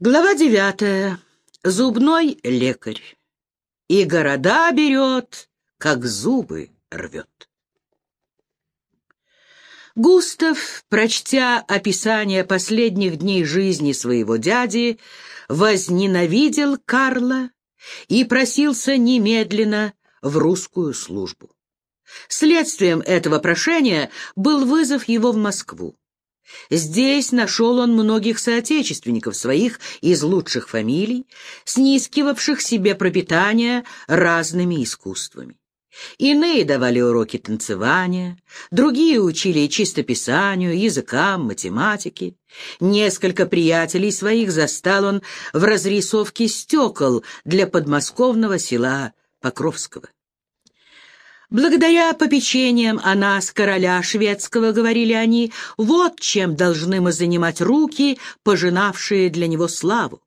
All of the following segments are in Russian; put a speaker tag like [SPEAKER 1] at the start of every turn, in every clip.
[SPEAKER 1] Глава девятая. Зубной лекарь. И города берет, как зубы рвет. Густав, прочтя описание последних дней жизни своего дяди, возненавидел Карла и просился немедленно в русскую службу. Следствием этого прошения был вызов его в Москву. Здесь нашел он многих соотечественников своих из лучших фамилий, снискивавших себе пропитание разными искусствами. Иные давали уроки танцевания, другие учили чистописанию, языкам, математике. Несколько приятелей своих застал он в разрисовке стекол для подмосковного села Покровского. Благодаря попечениям о нас, короля шведского, говорили они, вот чем должны мы занимать руки, пожинавшие для него славу.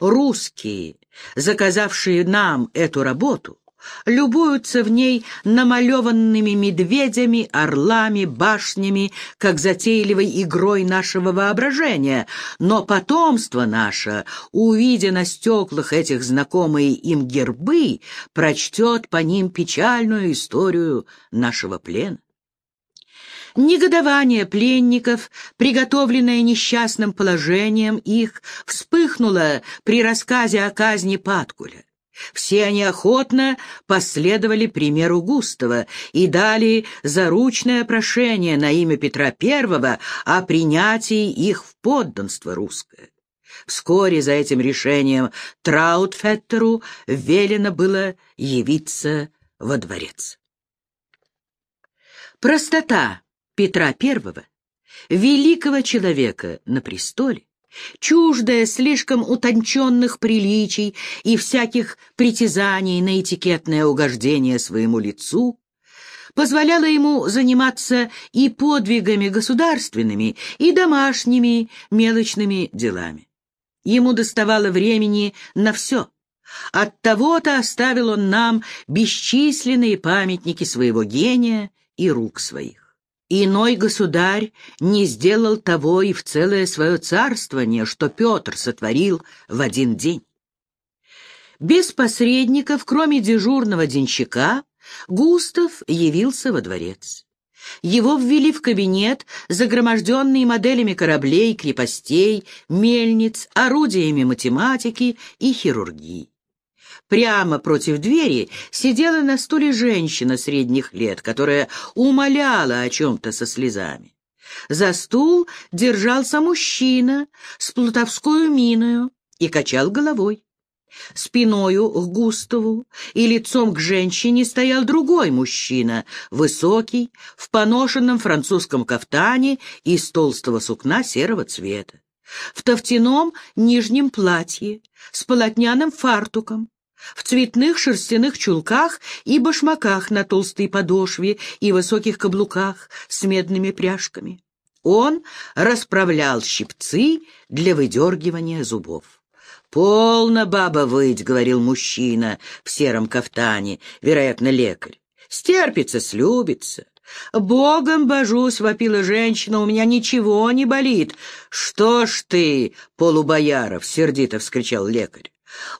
[SPEAKER 1] Русские, заказавшие нам эту работу, любуются в ней намалеванными медведями, орлами, башнями, как затейливой игрой нашего воображения, но потомство наше, увидя на стеклах этих знакомые им гербы, прочтет по ним печальную историю нашего плена. Негодование пленников, приготовленное несчастным положением их, вспыхнуло при рассказе о казни Паткуля. Все они охотно последовали примеру Густава и дали заручное прошение на имя Петра I о принятии их в подданство русское. Вскоре за этим решением Траутфеттеру велено было явиться во дворец. Простота Петра I, великого человека на престоле, чуждая слишком утонченных приличий и всяких притязаний на этикетное угождение своему лицу, позволяла ему заниматься и подвигами государственными, и домашними мелочными делами. Ему доставало времени на все. Оттого-то оставил он нам бесчисленные памятники своего гения и рук своих. Иной государь не сделал того и в целое свое царствование, что Петр сотворил в один день. Без посредников, кроме дежурного денщика, Густав явился во дворец. Его ввели в кабинет, загроможденный моделями кораблей, крепостей, мельниц, орудиями математики и хирургии. Прямо против двери сидела на стуле женщина средних лет, которая умоляла о чем-то со слезами. За стул держался мужчина с плутовскую миною и качал головой. Спиною к Густаву и лицом к женщине стоял другой мужчина, высокий, в поношенном французском кафтане из толстого сукна серого цвета, в тофтяном нижнем платье, с полотняным фартуком, в цветных шерстяных чулках и башмаках на толстой подошве и высоких каблуках с медными пряжками. Он расправлял щипцы для выдергивания зубов. «Полно, баба, выть», — говорил мужчина в сером кафтане, вероятно, лекарь. «Стерпится, слюбится». «Богом божусь!» — вопила женщина, — «у меня ничего не болит». «Что ж ты, полубояров!» — сердито вскричал лекарь.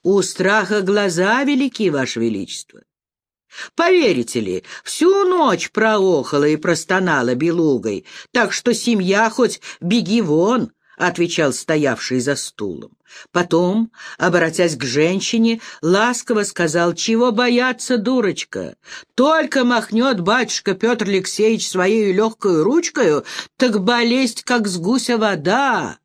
[SPEAKER 1] У страха глаза велики, Ваше Величество. Поверите ли, всю ночь проохала и простонала белугой, так что семья хоть беги вон, — отвечал стоявший за стулом. Потом, обратясь к женщине, ласково сказал, «Чего бояться, дурочка? Только махнет батюшка Петр Алексеевич своей легкой ручкою, так болезнь, как с гуся вода.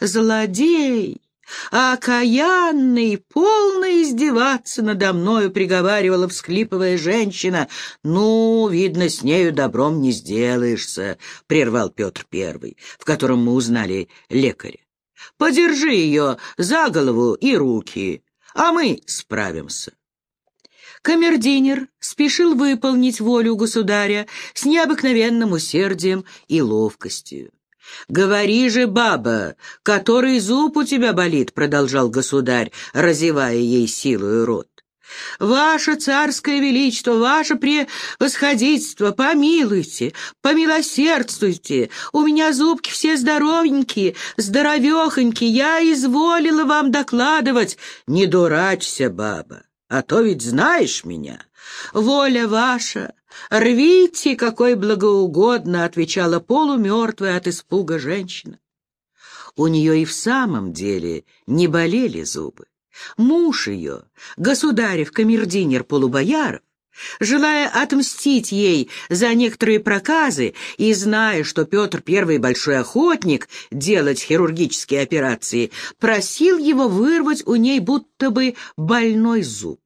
[SPEAKER 1] Злодей!» А окаянный, полно издеваться надо мною, приговаривала, всхлипывая женщина. «Ну, видно, с нею добром не сделаешься», — прервал Петр Первый, в котором мы узнали лекаря. «Подержи ее за голову и руки, а мы справимся». Камердинер спешил выполнить волю государя с необыкновенным усердием и ловкостью. «Говори же, баба, который зуб у тебя болит?» — продолжал государь, разевая ей силою рот. Ваше царское величество, ваше превосходительство, помилуйте, помилосердствуйте. У меня зубки все здоровенькие, здоровехонькие, я изволила вам докладывать. Не дурачься, баба, а то ведь знаешь меня. Воля ваша, рвите, какой благоугодно, отвечала полумертвая от испуга женщина. У нее и в самом деле не болели зубы. Муж ее, государев камердинер Полубояров, желая отмстить ей за некоторые проказы и зная, что Петр Первый большой охотник делать хирургические операции, просил его вырвать у ней будто бы больной зуб.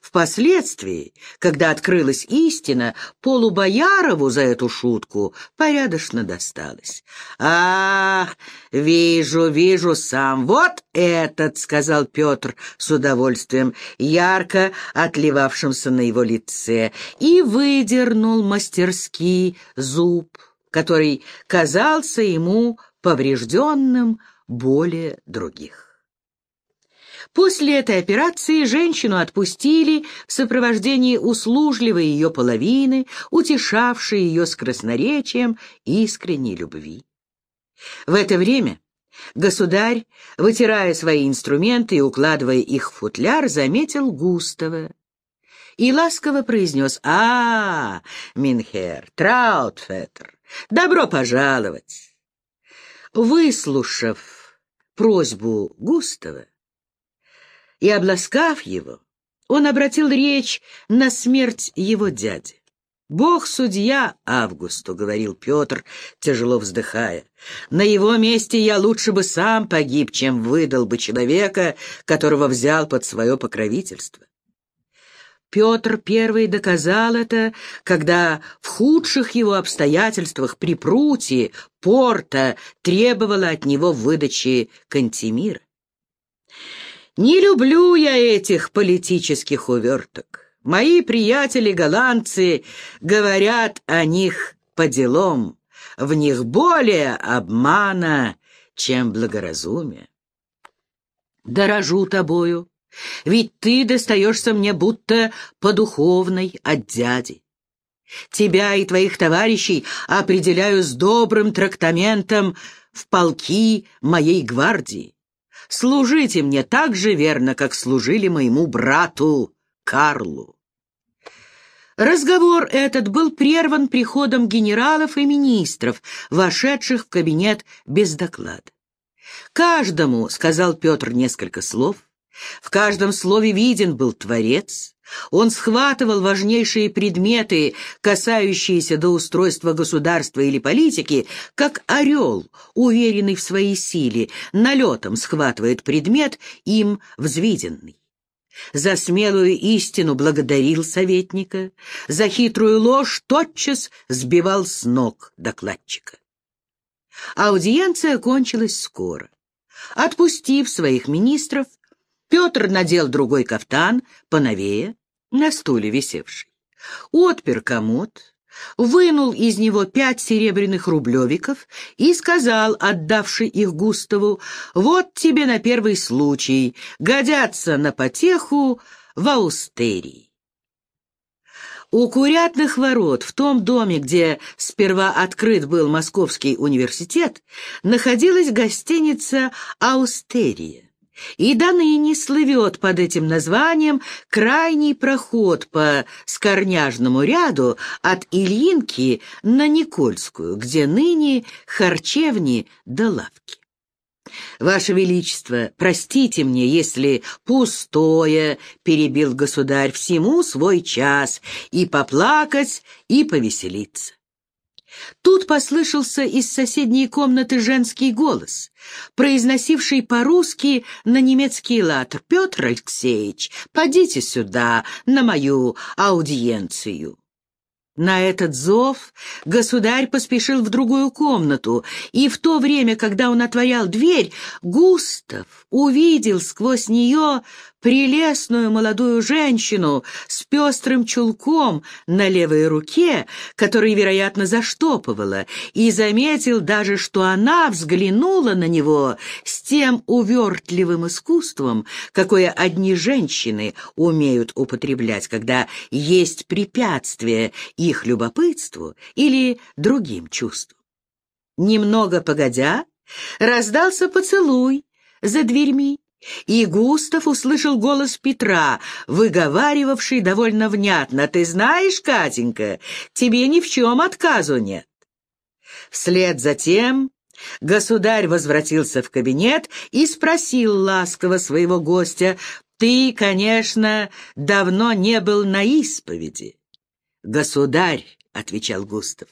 [SPEAKER 1] Впоследствии, когда открылась истина, Полубоярову за эту шутку порядочно досталось. «Ах, вижу, вижу сам, вот этот!» — сказал Петр с удовольствием, ярко отливавшимся на его лице, и выдернул мастерский зуб, который казался ему поврежденным более других. После этой операции женщину отпустили в сопровождении услужливой ее половины, утешавшей ее с красноречием искренней любви. В это время государь, вытирая свои инструменты и укладывая их в футляр, заметил Густава и ласково произнес «А, Минхер, Траутфеттер, добро пожаловать!» Выслушав просьбу Густава, и, обласкав его, он обратил речь на смерть его дяди. «Бог судья Августу», — говорил Петр, тяжело вздыхая. «На его месте я лучше бы сам погиб, чем выдал бы человека, которого взял под свое покровительство». Петр первый доказал это, когда в худших его обстоятельствах при прутье порта требовала от него выдачи Кантемира. Не люблю я этих политических уверток. Мои приятели-голландцы говорят о них по делам. В них более обмана, чем благоразумия. Дорожу тобою, ведь ты достаешься мне будто по духовной от дяди. Тебя и твоих товарищей определяю с добрым трактаментом в полки моей гвардии служите мне так же верно, как служили моему брату Карлу. Разговор этот был прерван приходом генералов и министров, вошедших в кабинет без доклада. «Каждому», — сказал Петр несколько слов, — «в каждом слове виден был Творец, он схватывал важнейшие предметы, касающиеся до устройства государства или политики, как орел, уверенный в своей силе, налетом схватывает предмет, им взвиденный. За смелую истину благодарил советника, за хитрую ложь тотчас сбивал с ног докладчика. Аудиенция кончилась скоро. Отпустив своих министров, Петр надел другой кафтан, поновее, на стуле висевший. Отпер комод, вынул из него пять серебряных рублевиков и сказал, отдавший их Густаву, «Вот тебе на первый случай, годятся на потеху в Аустерии». У Курятных ворот, в том доме, где сперва открыт был Московский университет, находилась гостиница «Аустерия» и до ныне слывет под этим названием крайний проход по Скорняжному ряду от Ильинки на Никольскую, где ныне харчевни да лавки. «Ваше Величество, простите мне, если пустое, — перебил государь, — всему свой час, и поплакать, и повеселиться. Тут послышался из соседней комнаты женский голос, произносивший по-русски на немецкий лад «Петр Алексеевич, подите сюда, на мою аудиенцию». На этот зов государь поспешил в другую комнату, и в то время, когда он отворял дверь, Густав увидел сквозь нее прелестную молодую женщину с пестрым чулком на левой руке, который, вероятно, заштопывала, и заметил даже, что она взглянула на него с тем увертливым искусством, какое одни женщины умеют употреблять, когда есть препятствие их любопытству или другим чувствам. Немного погодя, раздался поцелуй за дверьми, и Густав услышал голос Петра, выговаривавший довольно внятно. «Ты знаешь, Катенька, тебе ни в чем отказу нет». Вслед за тем государь возвратился в кабинет и спросил ласково своего гостя, «Ты, конечно, давно не был на исповеди». «Государь», — отвечал Густав,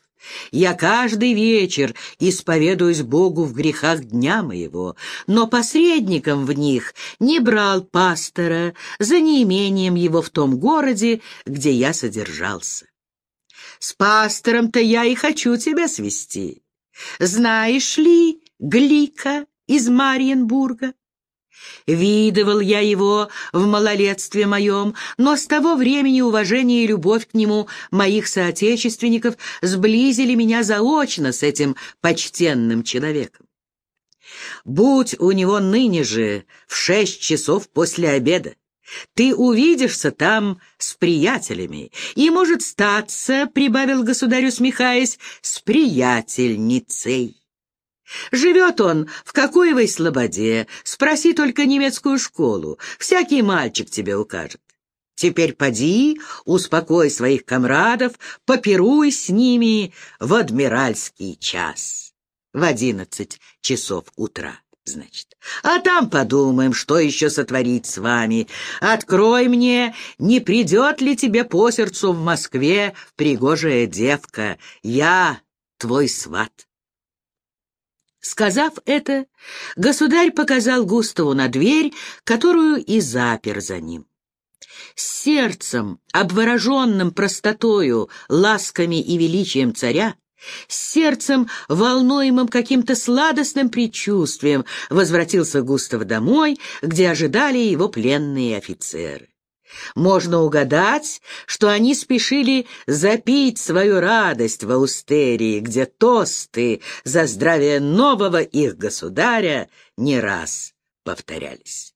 [SPEAKER 1] я каждый вечер исповедуюсь Богу в грехах дня моего, но посредником в них не брал пастора за неимением его в том городе, где я содержался. С пастором-то я и хочу тебя свести. Знаешь ли Глика из Мариенбурга? Видывал я его в малолетстве моем, но с того времени уважение и любовь к нему моих соотечественников сблизили меня заочно с этим почтенным человеком. Будь у него ныне же в шесть часов после обеда, ты увидишься там с приятелями, и, может, статься, — прибавил государю, смехаясь, — с приятельницей. Живет он в Какуевой слободе, спроси только немецкую школу, всякий мальчик тебе укажет. Теперь поди, успокой своих комрадов, попируй с ними в адмиральский час. В одиннадцать часов утра, значит. А там подумаем, что еще сотворить с вами. Открой мне, не придет ли тебе по сердцу в Москве пригожая девка. Я твой сват. Сказав это, государь показал Густаву на дверь, которую и запер за ним. С сердцем, обвороженным простотою, ласками и величием царя, с сердцем, волнуемым каким-то сладостным предчувствием, возвратился Густав домой, где ожидали его пленные офицеры. Можно угадать, что они спешили запить свою радость в Аустерии, где тосты за здравие нового их государя не раз повторялись.